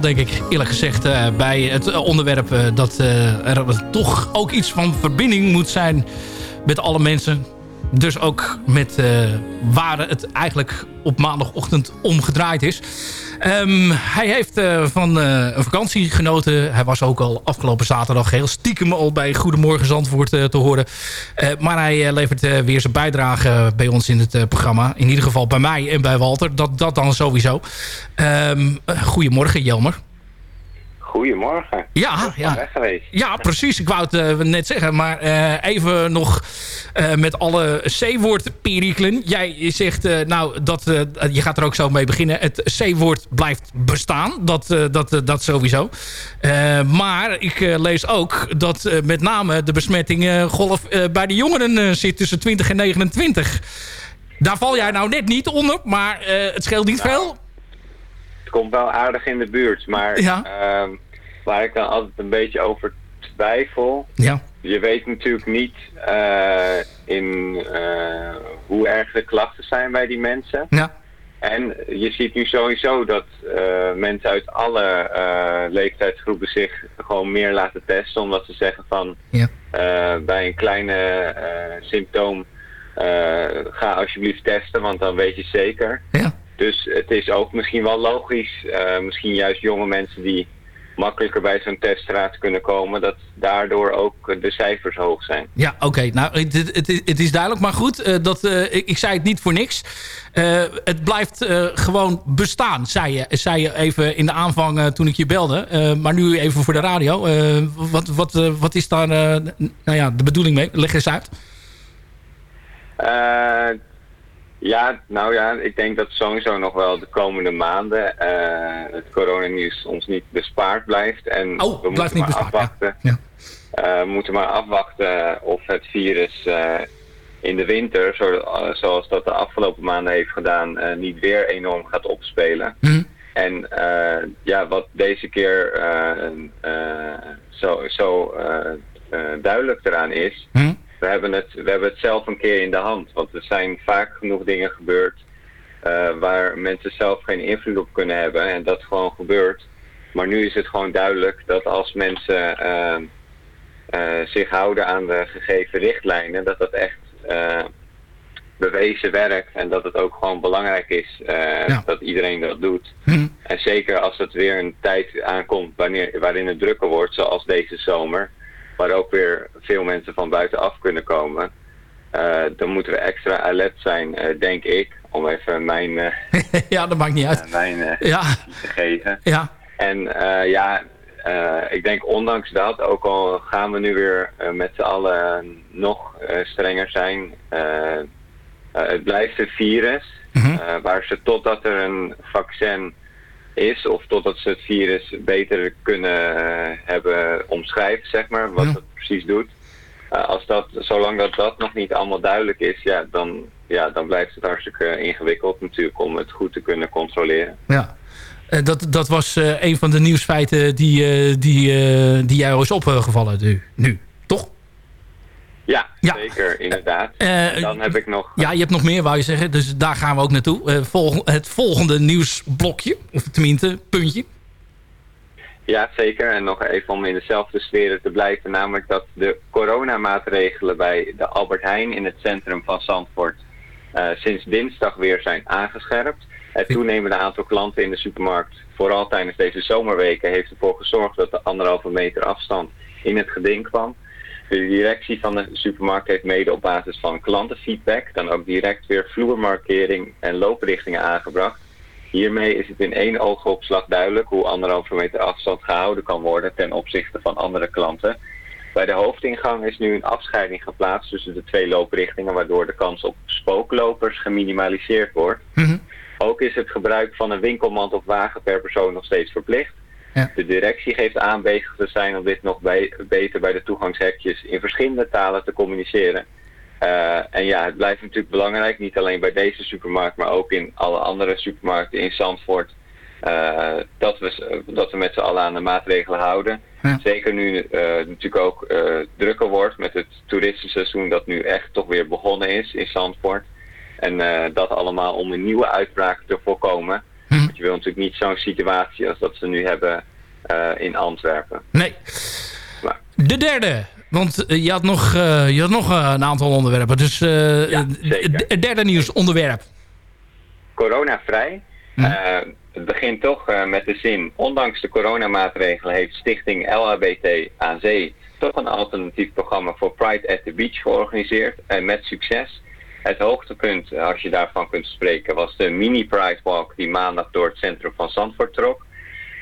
[SPEAKER 4] Denk ik, eerlijk gezegd, eh, bij het eh, onderwerp... eh, dat er toch ook iets van verbinding moet zijn met alle mensen. Dus ook met waar het eigenlijk op maandagochtend omgedraaid is. Ehm, hij heeft eh, van eh, een vakantie genoten. Hij was ook al afgelopen zaterdag heel stiekem al bij Goedemorgen Zandvoort eh, te horen. Maar hij levert weer zijn bijdrage bij ons in het programma. In ieder geval bij mij en bij Walter. Dat, dat dan sowieso. Ehm, eh, goedemorgen Jelmer.
[SPEAKER 11] Goedemorgen.
[SPEAKER 4] Ja, ja.
[SPEAKER 11] Weg geweest.
[SPEAKER 4] Ja, precies. Ik wou het eh, net zeggen. Maar eh, even nog eh, met alle C-woord perikelen. Jij zegt, nou, dat, je gaat er ook zo mee beginnen. Het C-woord blijft bestaan. Dat, dat, dat sowieso. Maar ik lees ook dat met name de besmetting golf bij de jongeren zit tussen 20 en 29. Daar val jij nou net niet onder, maar het scheelt niet veel.
[SPEAKER 11] Komt wel aardig in de buurt, maar
[SPEAKER 4] Ja.
[SPEAKER 11] ehm, waar ik dan altijd een beetje over twijfel.
[SPEAKER 4] Ja.
[SPEAKER 11] Je weet natuurlijk niet eh, in eh, hoe erg de klachten zijn bij die mensen.
[SPEAKER 4] Ja.
[SPEAKER 11] En je ziet nu sowieso dat eh, mensen uit alle leeftijdsgroepen zich gewoon meer laten testen. Omdat ze zeggen van
[SPEAKER 4] Ja.
[SPEAKER 11] bij een kleine symptoom ga alsjeblieft testen, want dan weet je zeker.
[SPEAKER 4] Ja.
[SPEAKER 11] Dus het is ook misschien wel logisch, eh, misschien juist jonge mensen die makkelijker bij zo'n teststraat kunnen komen, dat daardoor ook de cijfers hoog zijn.
[SPEAKER 4] Ja, oké. Nou, het, het, het is- duidelijk. Maar goed, eh, dat, eh, ik, ik zei het niet voor niks. Het blijft gewoon bestaan, zei je, zei je even in de aanvang toen ik je belde. Maar nu even voor de radio. Wat, wat, wat is daar nou ja, de bedoeling mee? Leg eens uit.
[SPEAKER 11] Ja, nou ja, ik denk dat sowieso nog wel de komende maanden eh, het coronanieuws ons niet bespaard blijft. En
[SPEAKER 4] Oh,
[SPEAKER 11] we moeten maar
[SPEAKER 4] bespaard, ja.
[SPEAKER 11] afwachten. Eh, we moeten maar afwachten of het virus eh, in de winter, zo, zoals dat de afgelopen maanden heeft gedaan, niet weer enorm gaat opspelen.
[SPEAKER 4] Mhm.
[SPEAKER 11] En ja, wat deze keer zo, zo duidelijk eraan is,
[SPEAKER 4] Mhm.
[SPEAKER 11] We hebben, het, we hebben het zelf een keer in de hand. Want er zijn vaak genoeg dingen gebeurd eh, waar mensen zelf geen invloed op kunnen hebben. En dat gewoon gebeurt. Maar nu is het gewoon duidelijk dat als mensen eh, eh, zich houden aan de gegeven richtlijnen, dat dat echt bewezen werkt. En dat het ook gewoon belangrijk is dat iedereen dat doet.
[SPEAKER 4] Mhm.
[SPEAKER 11] En zeker als het weer een tijd aankomt wanneer, waarin het drukker wordt, zoals deze zomer, waar ook weer veel mensen van buitenaf kunnen komen, eh, dan moeten we extra alert zijn, eh, denk ik, om even mijn, eh,
[SPEAKER 4] ja, dat maakt niet uit.
[SPEAKER 11] mijn
[SPEAKER 4] Ja.
[SPEAKER 11] te geven.
[SPEAKER 4] Ja.
[SPEAKER 11] En ja, ik denk ondanks dat, ook al gaan we nu weer met z'n allen nog strenger zijn, het blijft een virus.
[SPEAKER 4] Mhm.
[SPEAKER 11] waar ze totdat er een vaccin is, of totdat ze het virus beter kunnen eh, hebben omschrijven, zeg maar, wat het precies doet. Eh, als dat, zolang dat, dat nog niet allemaal duidelijk is, ja, dan, ja, dan blijft het hartstikke ingewikkeld natuurlijk om het goed te kunnen controleren.
[SPEAKER 4] Ja. Eh, dat, dat was een van de nieuwsfeiten die, die, die jou is opgevallen nu. nu.
[SPEAKER 11] Ja,
[SPEAKER 4] Ja.
[SPEAKER 11] zeker, inderdaad. En dan heb ik nog...
[SPEAKER 4] Ja, je hebt nog meer, wou je zeggen. Dus daar gaan we ook naartoe. Eh, het volgende nieuwsblokje. Of tenminste, puntje.
[SPEAKER 11] Ja, zeker. En nog even om in dezelfde sfeer te blijven. Namelijk dat de coronamaatregelen bij de Albert Heijn in het centrum van Zandvoort sinds dinsdag weer zijn aangescherpt. Het toenemende aantal klanten in de supermarkt, vooral tijdens deze zomerweken, heeft ervoor gezorgd dat de anderhalve meter afstand in het geding kwam. De directie van de supermarkt heeft mede op basis van klantenfeedback dan ook direct weer vloermarkering en looprichtingen aangebracht. Hiermee is het in één oogopslag duidelijk hoe anderhalve meter afstand gehouden kan worden ten opzichte van andere klanten. Bij de hoofdingang is nu een afscheiding geplaatst tussen de twee looprichtingen, waardoor de kans op spooklopers geminimaliseerd wordt. Ook is het gebruik van een winkelmand of wagen per persoon nog steeds verplicht. De directie geeft aan bezig te zijn om dit nog bij, beter bij de toegangshekjes in verschillende talen te communiceren. Eh, en ja, het blijft natuurlijk belangrijk, niet alleen bij deze supermarkt, maar ook in alle andere supermarkten in Zandvoort, eh, dat, we, dat we met z'n allen aan de maatregelen houden. Zeker nu eh, natuurlijk ook drukker wordt met het toeristenseizoen dat nu echt toch weer begonnen is in Zandvoort. En dat allemaal om een nieuwe uitbraak te voorkomen. Je wil natuurlijk niet zo'n situatie als dat ze nu hebben eh, in Antwerpen.
[SPEAKER 4] Nee. De derde. Want eh, je had nog, eh, je had nog een aantal onderwerpen. Dus eh, het derde nieuwsonderwerp.
[SPEAKER 11] coronavrij. Eh, het begint toch met de zin, ondanks de coronamaatregelen heeft Stichting LHBT aan Zee toch een alternatief programma voor Pride at the Beach georganiseerd en met succes. Het hoogtepunt, eh, als je daarvan kunt spreken, was de mini Pride Walk die maandag door het centrum van Zandvoort trok.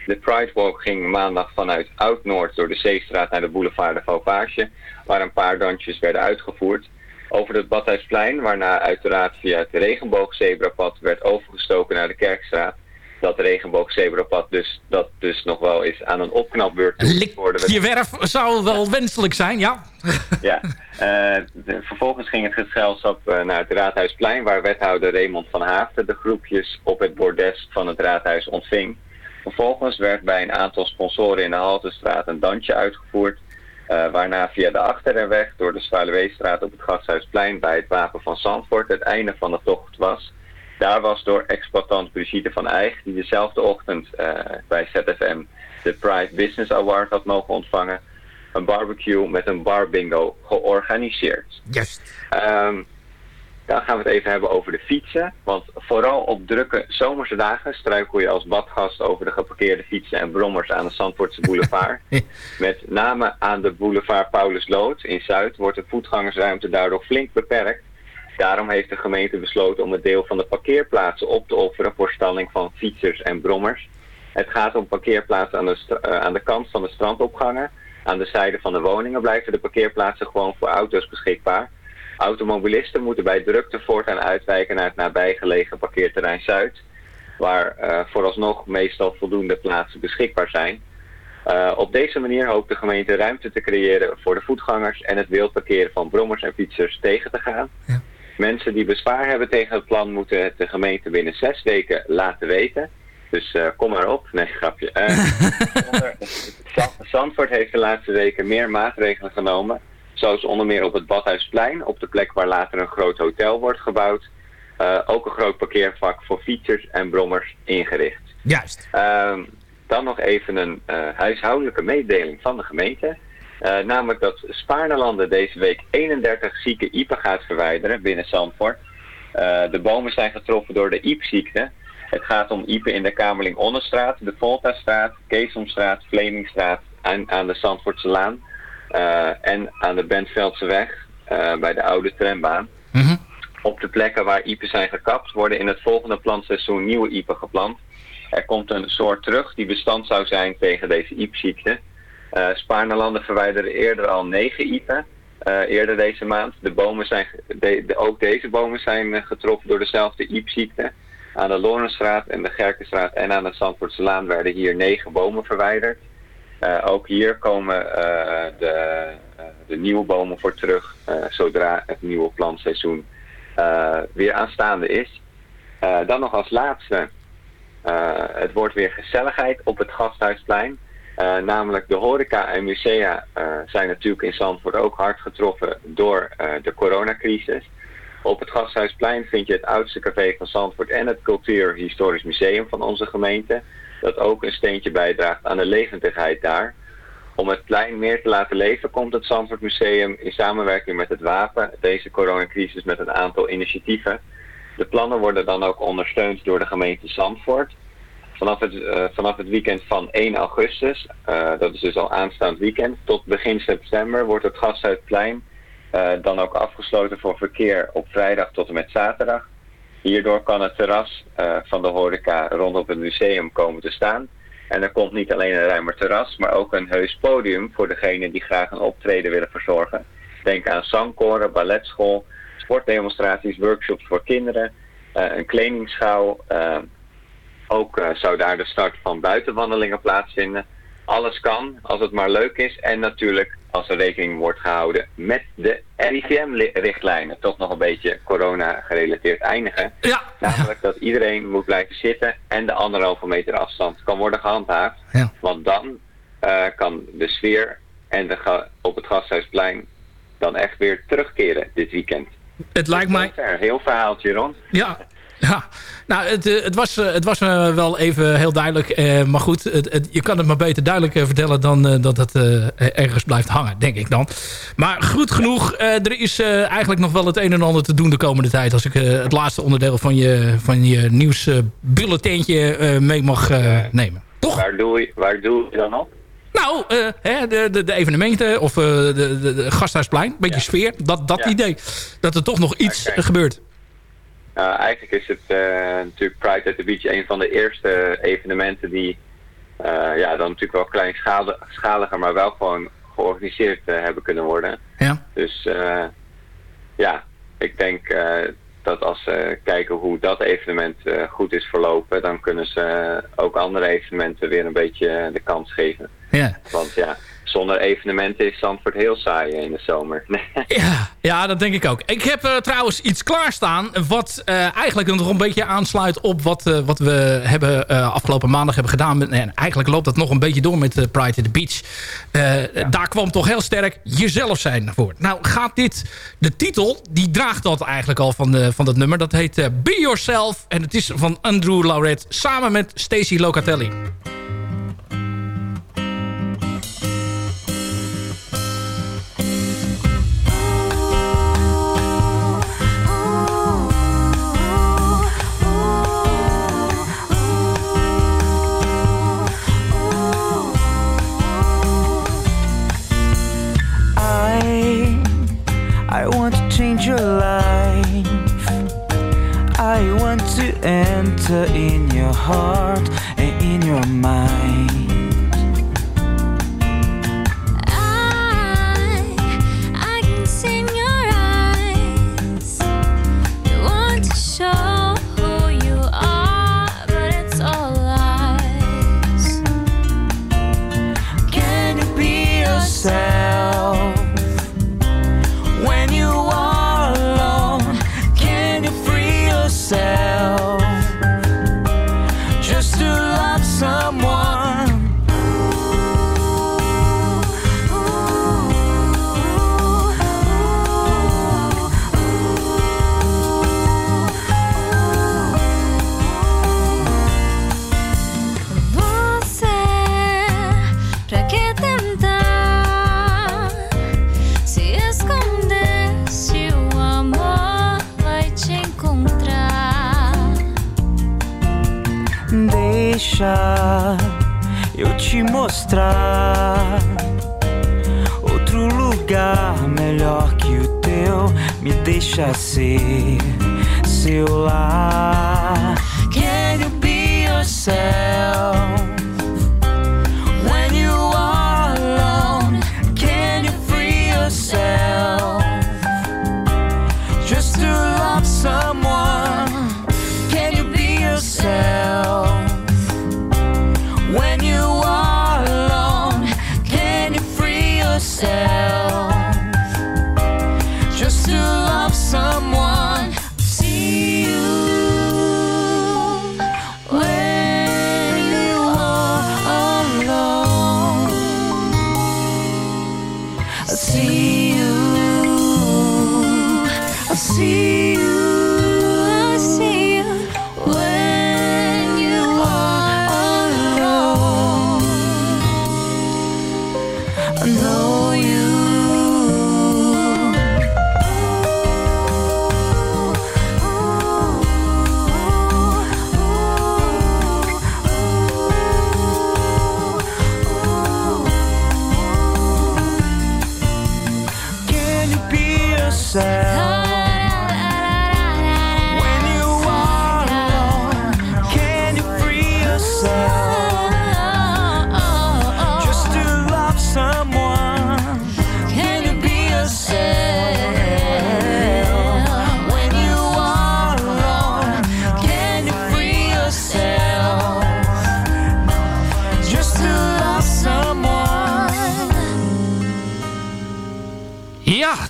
[SPEAKER 11] De Pride Walk ging maandag vanuit Oud-Noord door de Zeestraat naar de boulevard de Vaupage, waar een paar dansjes werden uitgevoerd. Over het Badhuisplein, waarna uiteraard via het regenboogzebrapad werd overgestoken naar de Kerkstraat. Dat regenboogzebrapad dus, dat dus nog wel eens aan een opknapbeurt worden.
[SPEAKER 4] Je werf zou wel wenselijk zijn, ja.
[SPEAKER 11] Ja, eh, de- vervolgens ging het gezelschap eh, naar het Raadhuisplein, waar wethouder Raymond van Haafden de groepjes op het bordes van het raadhuis ontving. Vervolgens werd bij een aantal sponsoren in de Haltestraat een dansje uitgevoerd, eh, waarna via de Achterweg door de Zwaluweestraat op het Gasthuisplein bij het Wapen van Zandvoort het einde van de tocht was. Daar was door exploitant Brigitte van Eijk, die dezelfde ochtend eh, bij ZFM de Pride Business Award had mogen ontvangen, een barbecue met een bar bingo georganiseerd.
[SPEAKER 4] Juist.
[SPEAKER 11] Ehm, dan gaan we het even hebben over de fietsen. Want vooral op drukke zomerse dagen struikel je als badgast over de geparkeerde fietsen en brommers aan de Zandvoortse boulevard. Met name aan de boulevard Paulus Lood in Zuid wordt de voetgangersruimte daardoor flink beperkt. Daarom heeft de gemeente besloten om een deel van de parkeerplaatsen op te offeren voor stalling van fietsers en brommers. Het gaat om parkeerplaatsen aan de, eh, aan de kant van de strandopgangen. Aan de zijde van de woningen blijven de parkeerplaatsen gewoon voor auto's beschikbaar. Automobilisten moeten bij drukte voortaan uitwijken naar het nabijgelegen parkeerterrein Zuid, waar eh, vooralsnog meestal voldoende plaatsen beschikbaar zijn. Eh, op deze manier hoopt de gemeente ruimte te creëren voor de voetgangers en het wild parkeren van brommers en fietsers tegen te gaan. Mensen die bezwaar hebben tegen het plan moeten het de gemeente binnen zes weken laten weten. Dus eh, kom maar op. Nee, grapje. Zand- Zandvoort heeft de laatste weken meer maatregelen genomen. Zoals onder meer op het Badhuisplein, op de plek waar later een groot hotel wordt gebouwd. eh, ook een groot parkeervak voor fietsers en brommers ingericht.
[SPEAKER 4] Juist.
[SPEAKER 11] Ehm, dan nog even een huishoudelijke mededeling van de gemeente. Eh, namelijk dat Spaarnelanden deze week 31 zieke iepen gaat verwijderen binnen Zandvoort. Eh, de bomen zijn getroffen door de iepziekte. Het gaat om iepen in de Kamerling Onnestraat, de Voltastraat, Keesomstraat, Vlemingstraat en aan de Zandvoortse Laan. eh, en aan de Bentveldseweg bij de oude trambaan. Op de plekken waar iepen zijn gekapt worden in het volgende plantseizoen nieuwe iepen geplant. Er komt een soort terug die bestand zou zijn tegen deze iepziekte. Eh Spaarnelanden verwijderen eerder al negen iepen. eh, eerder deze maand. De bomen zijn, de, ook deze bomen zijn eh, getroffen door dezelfde iepziekte. Aan de Lorenstraat en de Gerkenstraat en aan de Zandvoortse Laan werden hier negen bomen verwijderd. Ook hier komen de, de nieuwe bomen voor terug zodra het nieuwe plantseizoen weer aanstaande is. Dan nog als laatste, het wordt weer gezelligheid op het Gasthuisplein. Eh, namelijk de horeca en musea eh, zijn natuurlijk in Zandvoort ook hard getroffen door eh, de coronacrisis. Op het Gasthuisplein vind je het oudste café van Zandvoort en het Cultuurhistorisch Museum van onze gemeente. Dat ook een steentje bijdraagt aan de levendigheid daar. Om het plein meer te laten leven komt het Zandvoort Museum in samenwerking met het Wapen deze coronacrisis met een aantal initiatieven. De plannen worden dan ook ondersteund door de gemeente Zandvoort. Vanaf het, eh, vanaf weekend van 1 augustus, eh, dat is dus al aanstaand weekend, tot begin september wordt het Gasthuisplein eh, dan ook afgesloten voor verkeer op vrijdag tot en met zaterdag. Hierdoor kan het terras van de horeca rondom het museum komen te staan. En er komt niet alleen een ruimer terras, maar ook een heus podium voor degenen die graag een optreden willen verzorgen. Denk aan zangkoren, balletschool, sportdemonstraties, workshops voor kinderen, een kledingschouw. Ook eh, zou daar de start van buitenwandelingen plaatsvinden. Alles kan, als het maar leuk is. En natuurlijk, als er rekening wordt gehouden met de RIVM-richtlijnen. Toch nog een beetje corona-gerelateerd eindigen.
[SPEAKER 4] Ja.
[SPEAKER 11] Namelijk dat iedereen moet blijven zitten en de anderhalve meter afstand kan worden gehandhaafd.
[SPEAKER 4] Ja.
[SPEAKER 11] Want dan eh, kan de sfeer en de ga- op het Gasthuisplein dan echt weer terugkeren dit weekend.
[SPEAKER 4] Het lijkt mij...
[SPEAKER 11] Heel verhaaltje rond.
[SPEAKER 4] Ja, ja. nou, het, eh, het was, eh, het was me wel even heel duidelijk. eh, maar goed, het, het- je kan het maar beter duidelijk eh, vertellen... dan eh, dat het eh, ergens blijft hangen, denk ik dan. Maar goed genoeg, eh, er is eh, eigenlijk nog wel het een en ander te doen de komende tijd... als ik eh, het laatste onderdeel van je, van je nieuwsbulletintje eh, mee mag eh, nemen.
[SPEAKER 11] Waar doe, je, waar doe je dan op?
[SPEAKER 4] Nou, eh, hè, de, de, de evenementen of eh, de, de, de Gasthuisplein, een beetje sfeer. Dat, dat
[SPEAKER 11] Ja.
[SPEAKER 4] idee. Dat er toch nog iets eh, gebeurt.
[SPEAKER 11] Nou, eigenlijk is het eh, natuurlijk Pride at the Beach een van de eerste evenementen die eh, ja, dan natuurlijk wel kleinschaliger, maar wel gewoon georganiseerd eh, hebben kunnen worden.
[SPEAKER 4] Ja.
[SPEAKER 11] Dus ja, ik denk dat als ze kijken hoe dat evenement goed is verlopen, dan kunnen ze ook andere evenementen weer een beetje de kans geven.
[SPEAKER 4] Ja.
[SPEAKER 11] Want ja, zonder evenementen is Zandvoort heel saai in de zomer.
[SPEAKER 4] Ja, ja, dat denk ik ook. Ik heb eh, trouwens iets klaarstaan... wat eh, eigenlijk nog een beetje aansluit op wat, eh, wat we hebben, afgelopen maandag hebben gedaan. Met, en eigenlijk loopt dat nog een beetje door met Pride at the Beach. Daar kwam toch heel sterk jezelf zijn naar voren. Nou gaat dit... De titel, die draagt dat eigenlijk al van, de, van dat nummer. Dat heet Be Yourself. En het is van Andrew Lauret samen met Stacey Locatelli.
[SPEAKER 12] I want to change your life. I want to enter in your heart and in your mind.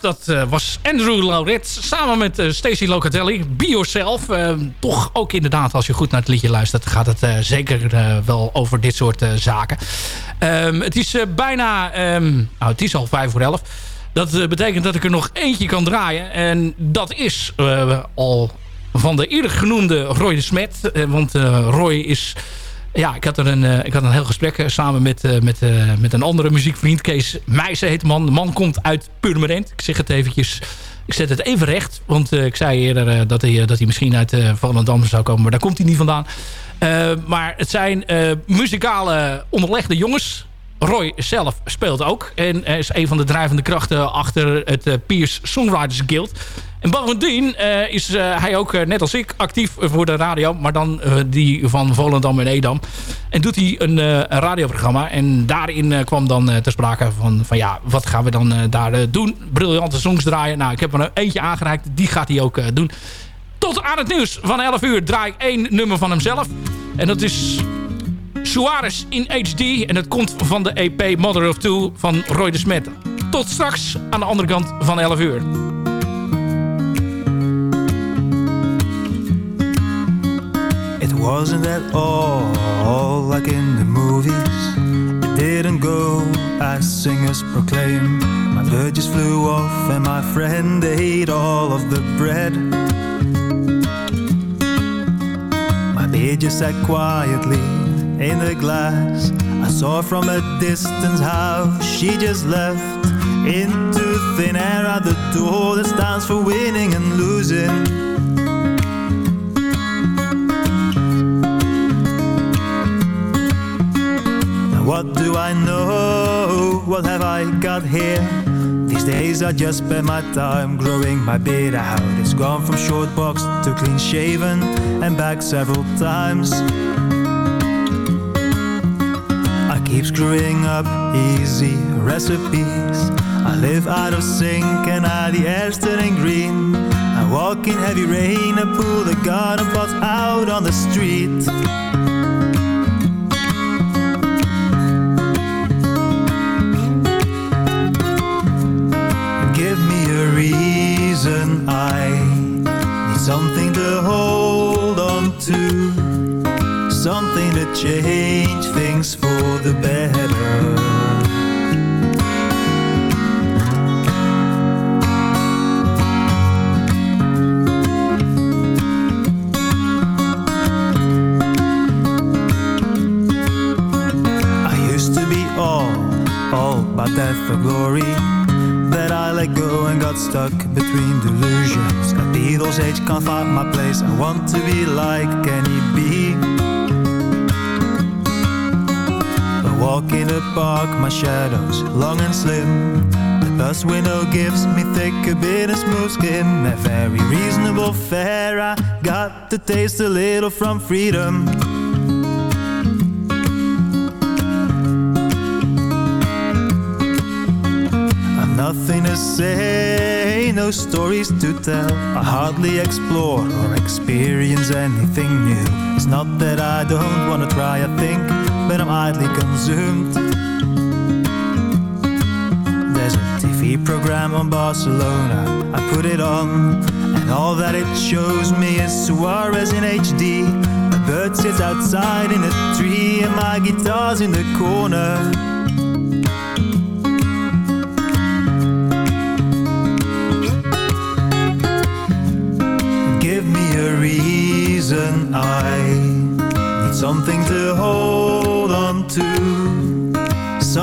[SPEAKER 4] Dat eh, was Andrew Lauret samen met uh, Stacey Locatelli. Be Yourself. Uh, toch ook inderdaad, als je goed naar het liedje luistert... gaat het zeker wel over dit soort zaken. Um, het is bijna... Um, nou, het is al vijf voor elf. Dat betekent dat ik er nog eentje kan draaien. En dat is al van de eerder genoemde Roy de Smet. want Roy is ja, ik had, er een, uh, ik had een heel gesprek uh, samen met, uh, met, met een andere muziekvriend. Kees Meijsen heet de man. De man komt uit Purmerend. Ik zeg het eventjes. Ik zet het even recht. Want ik zei eerder dat, hij, dat hij misschien uit Volendam zou komen. Maar daar komt hij niet vandaan. maar het zijn muzikale onderlegde jongens. Roy zelf speelt ook. En is een van de drijvende krachten achter het Piers Songwriters Guild. En bovendien uh, is uh, hij ook, uh, net als ik, actief voor de radio. Maar dan die van Volendam en Edam. En doet hij een, een radioprogramma. En daarin kwam dan ter sprake van, van ja, wat gaan we dan daar doen? Briljante songs draaien. Nou, ik heb er een eentje aangereikt. Die gaat hij ook doen. Tot aan het nieuws van 11 uur draai ik één nummer van hemzelf. En dat is Suarez in HD. En het komt van de EP Mother of Two van Roy de Smet. Tot straks aan de andere kant van 11 uur.
[SPEAKER 13] Wasn't at all like in the movies. It didn't go as singers proclaim. My bird just flew off, and my friend ate all of the bread. My beer just sat quietly in the glass. I saw from a distance how she just left into thin air at the door that stands for winning and losing. What do I know? What have I got here? These days I just spend my time growing my beard out. It's gone from short box to clean shaven and back several times. I keep screwing up easy recipes. I live out of sync and now the air's turning green. I walk in heavy rain and pull the garden pots out on the street. To, something to change things for the better. I used to be all, all about that for glory that I let go and got stuck between delusions. At Beatles age, can't find my place. I want to be like Kenny B. walk in the park, my shadows long and slim. The bus window gives me thicker, bitter, smooth skin. A very reasonable fare. I got to taste a little from freedom. I've nothing to say, no stories to tell. I hardly explore or experience anything new. It's not that I don't want to try a thing, but I'm idly consumed. There's a TV program on Barcelona, I put it on, and all that it shows me is Suarez in HD. A bird sits outside in a tree, and my guitar's in the corner. Give me a reason I need something